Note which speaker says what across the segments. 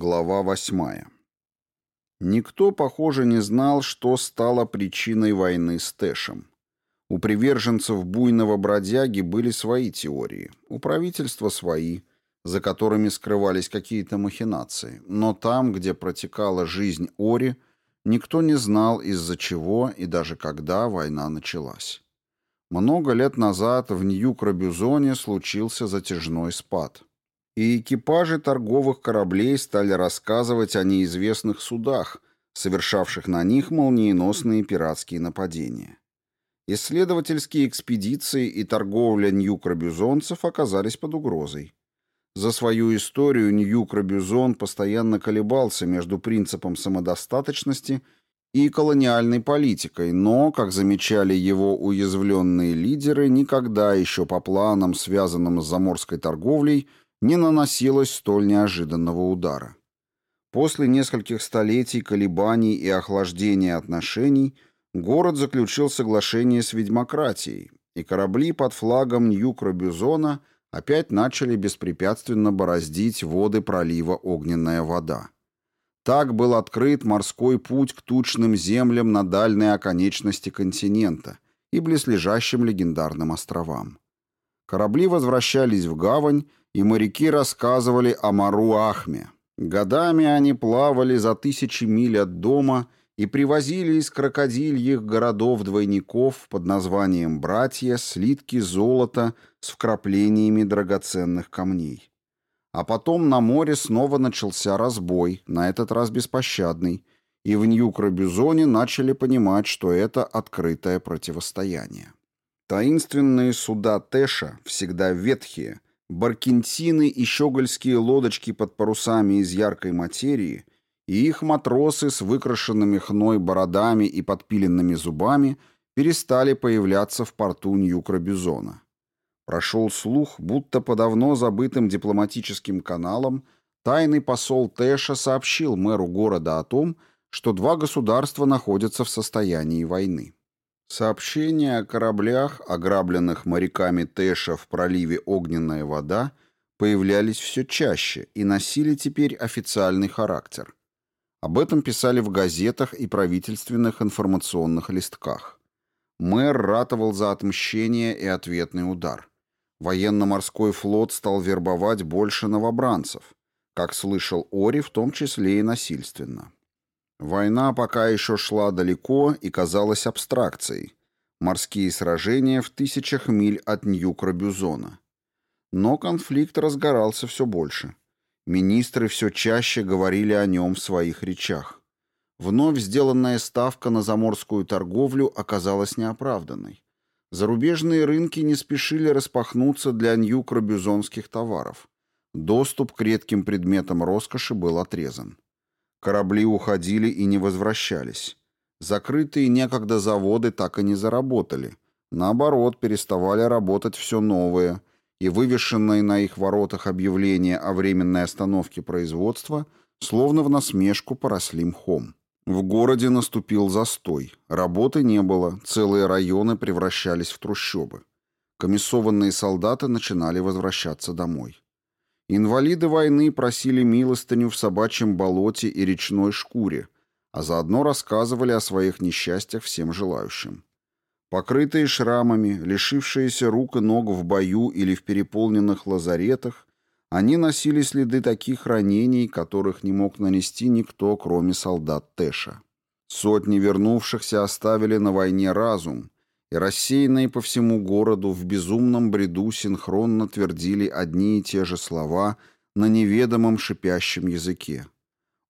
Speaker 1: Глава восьмая. Никто, похоже, не знал, что стало причиной войны с Тэшем. У приверженцев буйного бродяги были свои теории, у правительства свои, за которыми скрывались какие-то махинации, но там, где протекала жизнь Ори, никто не знал, из-за чего и даже когда война началась. Много лет назад в Нью-Крабюзоне случился затяжной спад – и экипажи торговых кораблей стали рассказывать о неизвестных судах, совершавших на них молниеносные пиратские нападения. Исследовательские экспедиции и торговля нью-крабюзонцев оказались под угрозой. За свою историю Нью-Крабюзон постоянно колебался между принципом самодостаточности и колониальной политикой, но, как замечали его уязвленные лидеры, никогда еще по планам, связанным с заморской торговлей, не наносилось столь неожиданного удара. После нескольких столетий колебаний и охлаждения отношений город заключил соглашение с ведьмократией, и корабли под флагом Нью-Крабюзона опять начали беспрепятственно бороздить воды пролива Огненная вода. Так был открыт морской путь к тучным землям на дальней оконечности континента и близлежащим легендарным островам. Корабли возвращались в гавань и моряки рассказывали о Мару-Ахме. Годами они плавали за тысячи миль от дома и привозили из крокодильих городов-двойников под названием «Братья» слитки золота с вкраплениями драгоценных камней. А потом на море снова начался разбой, на этот раз беспощадный, и в Нью-Крабюзоне начали понимать, что это открытое противостояние. Таинственные суда Тэша, всегда ветхие, баркентины и щегольские лодочки под парусами из яркой материи и их матросы с выкрашенными хной бородами и подпиленными зубами перестали появляться в порту Нью-Крабюзона. Прошел слух, будто по давно забытым дипломатическим каналам тайный посол Тэша сообщил мэру города о том, что два государства находятся в состоянии войны. Сообщения о кораблях, ограбленных моряками Тэша в проливе Огненная вода, появлялись все чаще и носили теперь официальный характер. Об этом писали в газетах и правительственных информационных листках. Мэр ратовал за отмщение и ответный удар. Военно-морской флот стал вербовать больше новобранцев, как слышал Ори, в том числе и насильственно. Война пока еще шла далеко и казалась абстракцией. Морские сражения в тысячах миль от Нью-Крабюзона. Но конфликт разгорался все больше. Министры все чаще говорили о нем в своих речах. Вновь сделанная ставка на заморскую торговлю оказалась неоправданной. Зарубежные рынки не спешили распахнуться для нью-крабюзонских товаров. Доступ к редким предметам роскоши был отрезан. Корабли уходили и не возвращались. Закрытые некогда заводы так и не заработали. Наоборот, переставали работать все новые, и вывешенные на их воротах объявления о временной остановке производства словно в насмешку поросли мхом. В городе наступил застой. Работы не было, целые районы превращались в трущобы. Комиссованные солдаты начинали возвращаться домой. Инвалиды войны просили милостыню в собачьем болоте и речной шкуре, а заодно рассказывали о своих несчастьях всем желающим. Покрытые шрамами, лишившиеся рук и ног в бою или в переполненных лазаретах, они носили следы таких ранений, которых не мог нанести никто, кроме солдат Тэша. Сотни вернувшихся оставили на войне разум, и рассеянные по всему городу в безумном бреду синхронно твердили одни и те же слова на неведомом шипящем языке.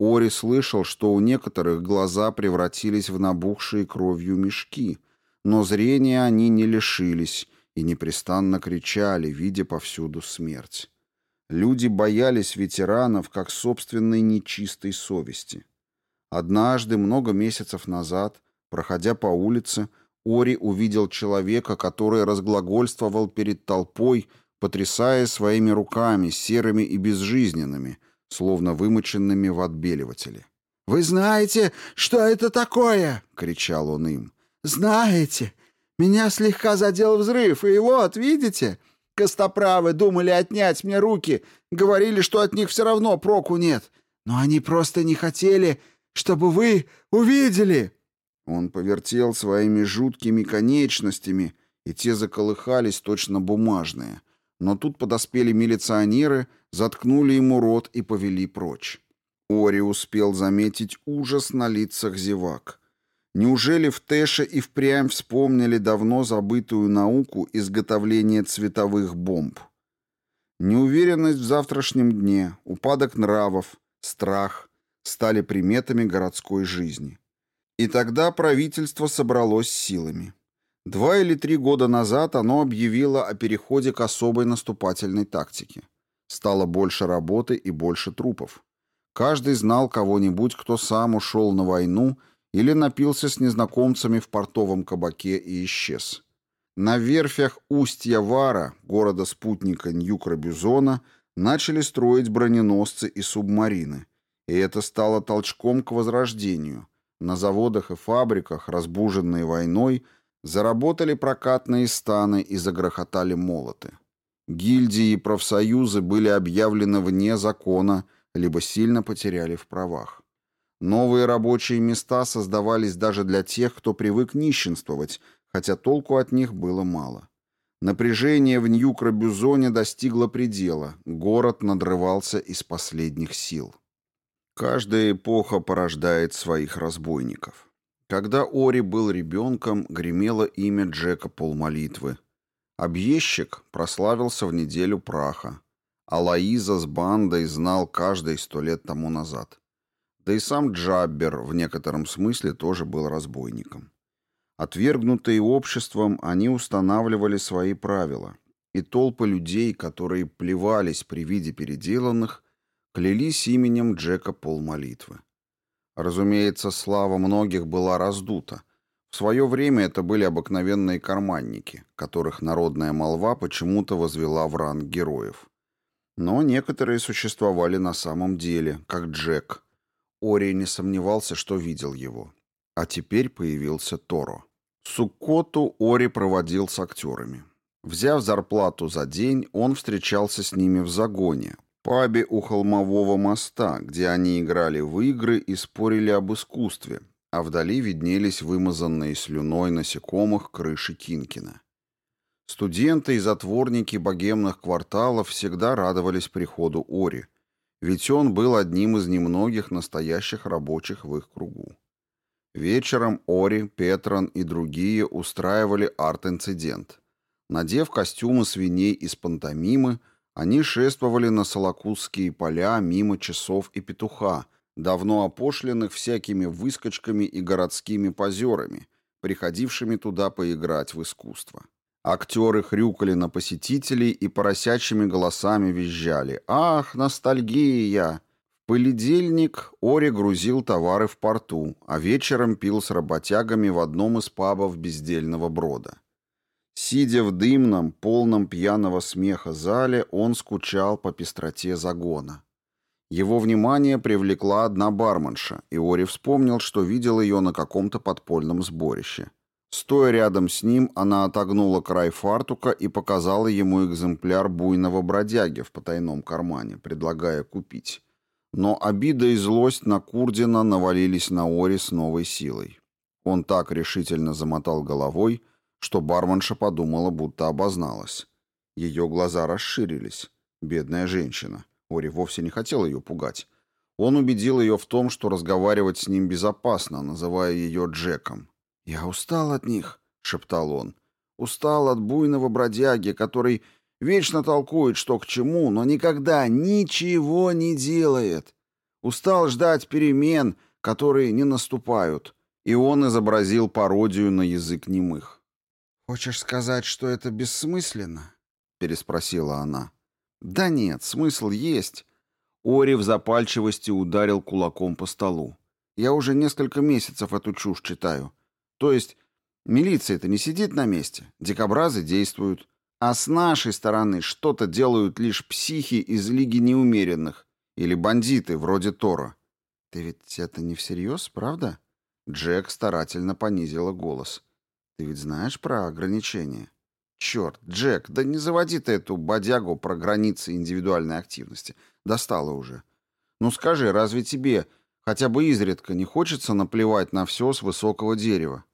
Speaker 1: Ори слышал, что у некоторых глаза превратились в набухшие кровью мешки, но зрения они не лишились и непрестанно кричали, видя повсюду смерть. Люди боялись ветеранов как собственной нечистой совести. Однажды, много месяцев назад, проходя по улице, Ори увидел человека, который разглагольствовал перед толпой, потрясая своими руками, серыми и безжизненными, словно вымоченными в отбеливателе.
Speaker 2: «Вы знаете, что это такое?» — кричал он им. «Знаете, меня слегка задел взрыв, и вот, видите, костоправы думали отнять мне руки, говорили, что от них все равно проку нет. Но они просто не хотели, чтобы вы увидели!»
Speaker 1: Он повертел своими жуткими конечностями, и те заколыхались точно бумажные. Но тут подоспели милиционеры, заткнули ему рот и повели прочь. Ори успел заметить ужас на лицах зевак. Неужели в Тэше и впрямь вспомнили давно забытую науку изготовления цветовых бомб? Неуверенность в завтрашнем дне, упадок нравов, страх стали приметами городской жизни. И тогда правительство собралось силами. Два или три года назад оно объявило о переходе к особой наступательной тактике. Стало больше работы и больше трупов. Каждый знал кого-нибудь, кто сам ушел на войну или напился с незнакомцами в портовом кабаке и исчез. На верфях устья Вара, города-спутника Ньюкра-Бюзона, начали строить броненосцы и субмарины, и это стало толчком к возрождению. На заводах и фабриках, разбуженные войной, заработали прокатные станы и загрохотали молоты. Гильдии и профсоюзы были объявлены вне закона, либо сильно потеряли в правах. Новые рабочие места создавались даже для тех, кто привык нищенствовать, хотя толку от них было мало. Напряжение в Нью-Крабюзоне достигло предела, город надрывался из последних сил. Каждая эпоха порождает своих разбойников. Когда Ори был ребенком, гремело имя Джека Полмолитвы. Объездчик прославился в неделю праха, а Лаиза с бандой знал каждый сто лет тому назад. Да и сам Джаббер в некотором смысле тоже был разбойником. Отвергнутые обществом, они устанавливали свои правила, и толпы людей, которые плевались при виде переделанных, клялись именем Джека Полмолитвы. Разумеется, слава многих была раздута. В свое время это были обыкновенные карманники, которых народная молва почему-то возвела в ранг героев. Но некоторые существовали на самом деле, как Джек. Ори не сомневался, что видел его. А теперь появился Торо. Суккоту Ори проводил с актерами. Взяв зарплату за день, он встречался с ними в загоне, пабе у холмового моста, где они играли в игры и спорили об искусстве, а вдали виднелись вымазанные слюной насекомых крыши Кинкина. Студенты и затворники богемных кварталов всегда радовались приходу Ори, ведь он был одним из немногих настоящих рабочих в их кругу. Вечером Ори, Петрон и другие устраивали арт-инцидент. Надев костюмы свиней из пантомимы, они шествовали на Солокутские поля мимо часов и петуха, давно опошленных всякими выскочками и городскими позерами, приходившими туда поиграть в искусство. Актеры хрюкали на посетителей и поросячьими голосами визжали «Ах, ностальгия!» понедельник Ори грузил товары в порту, а вечером пил с работягами в одном из пабов бездельного брода. Сидя в дымном, полном пьяного смеха зале, он скучал по пестроте загона. Его внимание привлекла одна барменша, и Ори вспомнил, что видел ее на каком-то подпольном сборище. Стоя рядом с ним, она отогнула край фартука и показала ему экземпляр буйного бродяги в потайном кармане, предлагая купить. Но обида и злость на Курдина навалились на Ори с новой силой. Он так решительно замотал головой, что барменша подумала, будто обозналась. Ее глаза расширились. Бедная женщина. Ори вовсе не хотел ее пугать. Он убедил ее в том, что разговаривать с ним безопасно, называя ее Джеком. «Я устал от них», — шептал он. «Устал от буйного бродяги, который Вечно толкует, что к чему, но никогда ничего не делает. Устал ждать перемен, которые не наступают. И он изобразил пародию на язык немых. «Хочешь сказать, что это бессмысленно?» — переспросила она. «Да нет, смысл есть». Ори в запальчивости ударил кулаком по столу. «Я уже несколько месяцев эту чушь читаю. То есть милиция-то не сидит на месте, дикобразы действуют. А с нашей стороны что-то делают лишь психи из Лиги Неумеренных или бандиты вроде Тора. Ты ведь это не всерьез, правда? Джек старательно понизила голос. Ты ведь знаешь про ограничения? Черт, Джек, да не заводи ты эту бодягу про границы индивидуальной активности. Достала уже. Ну скажи, разве тебе хотя бы изредка не хочется наплевать на все с высокого дерева?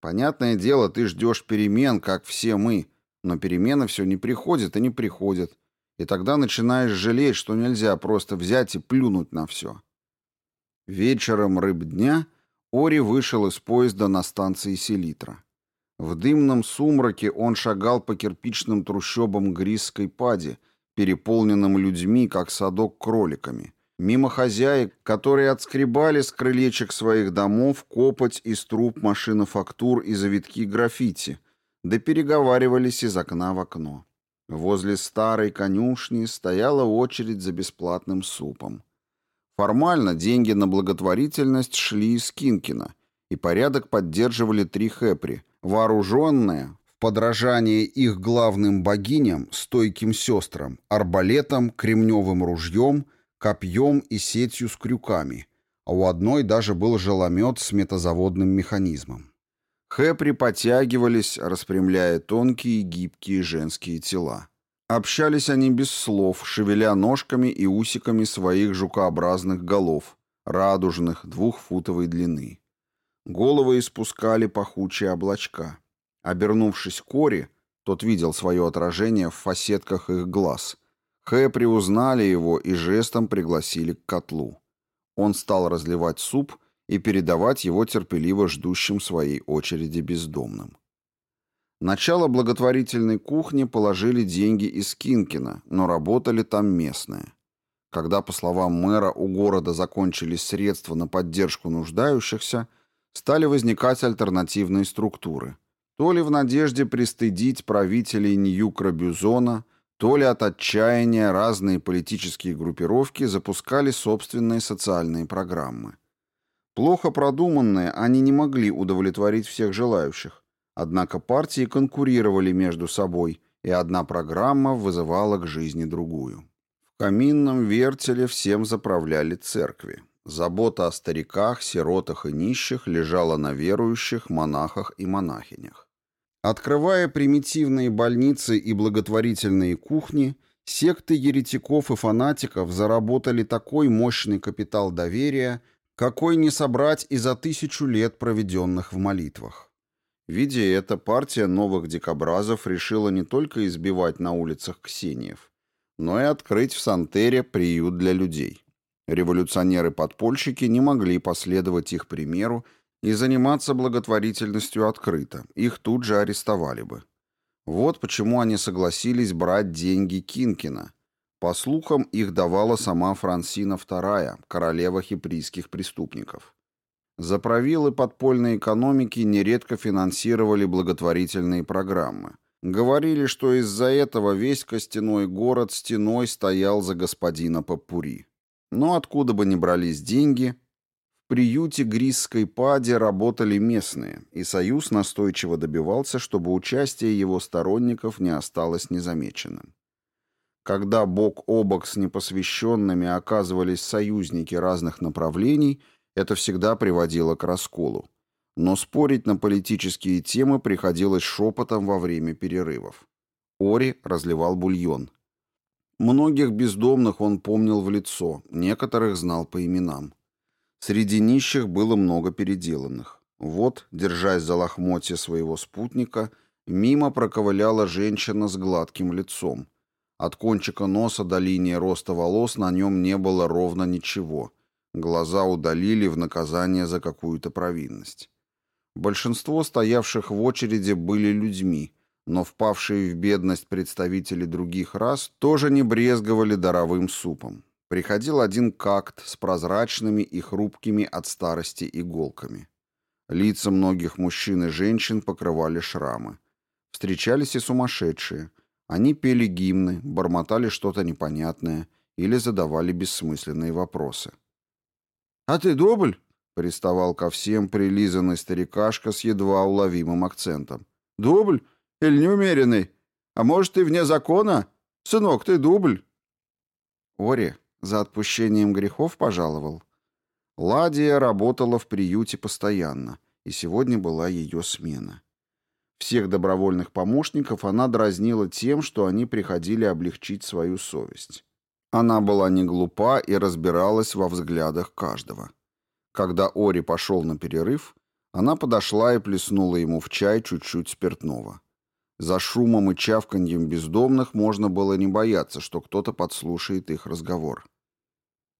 Speaker 1: Понятное дело, ты ждешь перемен, как все мы, но перемены все не приходят и не приходят. И тогда начинаешь жалеть, что нельзя просто взять и плюнуть на все. Вечером рыб дня Ори вышел из поезда на станции Селитра. В дымном сумраке он шагал по кирпичным трущобам Грисской пади, переполненным людьми, как садок кроликами, мимо хозяек, которые отскребали с крылечек своих домов копоть из труб машинофактур и завитки граффити, да переговаривались из окна в окно. Возле старой конюшни стояла очередь за бесплатным супом. Формально деньги на благотворительность шли из Кинкина, и порядок поддерживали три хэпри – вооруженные, в подражание их главным богиням, стойким сестрам, арбалетом, кремневым ружьем, копьем и сетью с крюками, а у одной даже был желомет с метазаводным механизмом. Хэпри потягивались, распрямляя тонкие гибкие женские тела. Общались они без слов, шевеля ножками и усиками своих жукообразных голов, радужных, двухфутовой длины. Головы испускали пахучие облачка. Обернувшись к Кори, тот видел свое отражение в фасетках их глаз. Хэпри узнали его и жестом пригласили к котлу. Он стал разливать суп и передавать его терпеливо ждущим своей очереди бездомным. Начало благотворительной кухни положили деньги из Кинкина, но работали там местные. Когда, по словам мэра, у города закончились средства на поддержку нуждающихся – стали возникать альтернативные структуры. То ли в надежде пристыдить правителей Ньюкра-Бюзона, то ли от отчаяния разные политические группировки запускали собственные социальные программы. Плохо продуманные, они не могли удовлетворить всех желающих. Однако партии конкурировали между собой, и одна программа вызывала к жизни другую. В каминном вертеле всем заправляли церкви. Забота о стариках, сиротах и нищих лежала на верующих, монахах и монахинях. Открывая примитивные больницы и благотворительные кухни, секты еретиков и фанатиков заработали такой мощный капитал доверия, какой не собрать и за тысячу лет, проведенных в молитвах. Видя это, партия новых дикобразов решила не только избивать на улицах ксениев, но и открыть в Сантере приют для людей. Революционеры-подпольщики не могли последовать их примеру и заниматься благотворительностью открыто, их тут же арестовали бы. Вот почему они согласились брать деньги Кинкина. По слухам, их давала сама Франсина II, королева хиприйских преступников. Заправилы подпольной экономики нередко финансировали благотворительные программы. Говорили, что из-за этого весь костяной город стеной стоял за господина Папури. Но откуда бы ни брались деньги, в приюте Грисской пади работали местные, и Союз настойчиво добивался, чтобы участие его сторонников не осталось незамеченным. Когда бок о бок с непосвященными оказывались союзники разных направлений, это всегда приводило к расколу. Но спорить на политические темы приходилось шепотом во время перерывов. Ори разливал бульон. Многих бездомных он помнил в лицо, некоторых знал по именам. Среди нищих было много переделанных. Вот, держась за лохмотья своего спутника, мимо проковыляла женщина с гладким лицом. От кончика носа до линии роста волос на нем не было ровно ничего. Глаза удалили в наказание за какую-то провинность. Большинство стоявших в очереди были людьми, но впавшие в бедность представители других рас тоже не брезговали даровым супом. Приходил один какт с прозрачными и хрупкими от старости иголками. Лица многих мужчин и женщин покрывали шрамы. Встречались и сумасшедшие. Они пели гимны, бормотали что-то непонятное или задавали бессмысленные вопросы. «А ты добль?» — приставал ко всем прилизанный старикашка с едва уловимым акцентом. «Добль? Или неумеренный? А может, ты вне закона? Сынок, ты дубль». Ори за отпущением грехов пожаловал. Ладия работала в приюте постоянно, и сегодня была ее смена. Всех добровольных помощников она дразнила тем, что они приходили облегчить свою совесть. Она была не глупа и разбиралась во взглядах каждого. Когда Ори пошел на перерыв, она подошла и плеснула ему в чай чуть-чуть спиртного. За шумом и чавканьем бездомных можно было не бояться, что кто-то подслушает их разговор.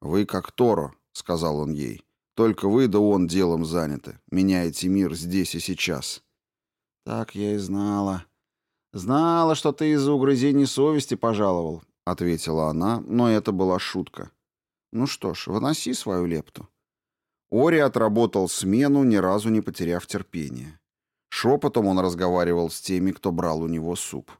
Speaker 1: «Вы как Торо», — сказал он ей. «Только вы да он делом заняты. Меняете мир здесь и сейчас».
Speaker 2: «Так я и знала. Знала, что ты из-за угрызений совести пожаловал», — ответила она, но это была шутка. «Ну что ж, выноси свою лепту».
Speaker 1: Ори отработал смену, ни разу не потеряв терпения. Шепотом он разговаривал с теми, кто брал у него суп.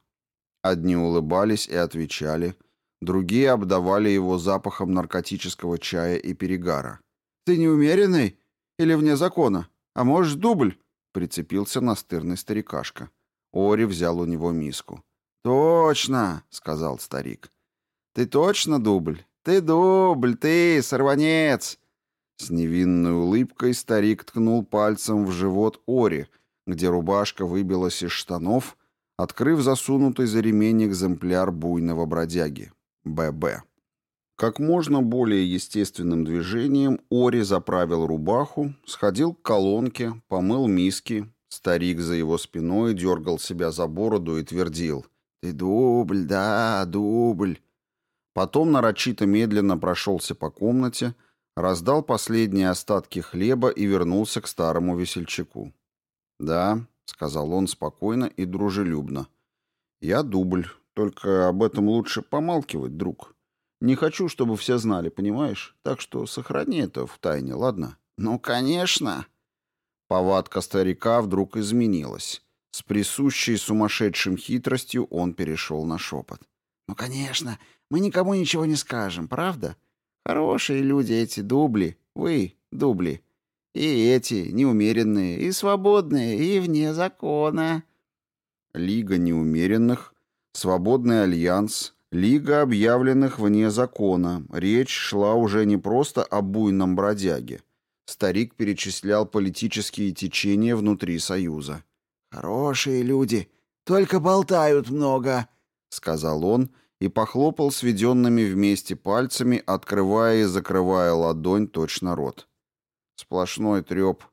Speaker 1: Одни улыбались и отвечали, другие обдавали его запахом наркотического чая и перегара.
Speaker 2: «Ты неумеренный? Или вне закона? А может, дубль?» Прицепился настырный старикашка.
Speaker 1: Ори взял у него миску.
Speaker 2: «Точно!» — сказал старик. «Ты точно дубль? Ты дубль, ты, сорванец!»
Speaker 1: С невинной улыбкой старик ткнул пальцем в живот Ори, где рубашка выбилась из штанов, открыв засунутый за ремень экземпляр буйного бродяги. ББ. Как можно более естественным движением Ори заправил рубаху, сходил к колонке, помыл миски. Старик за его спиной дергал себя за бороду и твердил «Ты дубль, да, дубль». Потом нарочито медленно прошелся по комнате, раздал последние остатки хлеба и вернулся к старому весельчаку. «Да», — сказал он спокойно и дружелюбно. «Я дубль, только об этом лучше помалкивать, друг. Не хочу, чтобы все знали, понимаешь? Так что сохрани это в тайне, ладно?»
Speaker 2: «Ну, конечно».
Speaker 1: Повадка старика вдруг изменилась. С присущей сумасшедшим хитростью он перешел на шепот.
Speaker 2: «Ну, конечно, мы никому ничего не скажем, правда?» Хорошие люди эти дубли, вы, дубли. И эти, неумеренные, и свободные, и вне закона.
Speaker 1: Лига неумеренных, свободный альянс, лига объявленных вне закона. Речь шла уже не просто о буйном бродяге. Старик перечислял политические течения внутри Союза.
Speaker 2: «Хорошие люди, только болтают много», — сказал он, — и похлопал сведенными вместе пальцами, открывая и закрывая ладонь точно рот.
Speaker 1: Сплошной треп.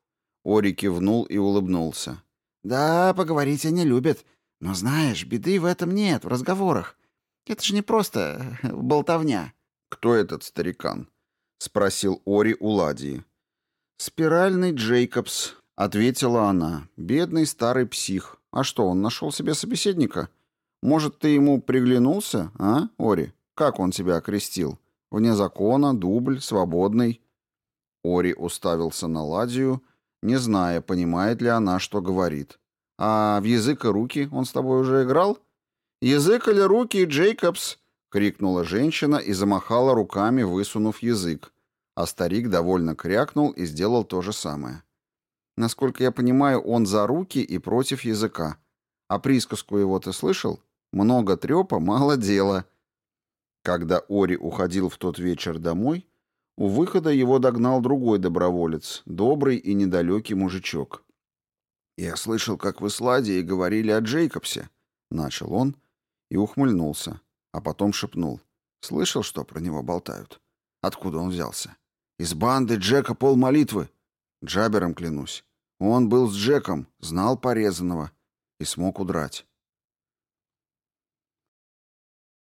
Speaker 1: Ори кивнул и улыбнулся.
Speaker 2: «Да, поговорить они любят. Но знаешь, беды в этом нет, в разговорах. Это же не просто э, болтовня».
Speaker 1: «Кто этот старикан?» — спросил Ори у Ладии.
Speaker 2: «Спиральный Джейкобс», — ответила она. «Бедный старый псих. А что, он нашел себе собеседника?» Может, ты ему приглянулся, а, Ори? Как он тебя окрестил? Вне закона, дубль, свободный?»
Speaker 1: Ори уставился на Ладию, не зная, понимает ли она, что говорит.
Speaker 2: «А в язык и руки он с тобой уже играл?» «Язык или руки, Джейкобс?» — крикнула женщина и замахала руками, высунув язык. А старик довольно крякнул и сделал то же самое. «Насколько я понимаю, он за руки и против языка. А присказку его ты слышал?» Много трепа, мало дела.
Speaker 1: Когда Ори уходил в тот вечер домой, у выхода его догнал другой доброволец, добрый и недалекий мужичок. «Я слышал, как вы с Ладией говорили о Джейкобсе», — начал он и ухмыльнулся, а потом шепнул. «Слышал, что про него болтают? Откуда он взялся? Из банды Джека Пол Молитвы. Джабером клянусь. Он был с Джеком, знал порезанного и смог удрать.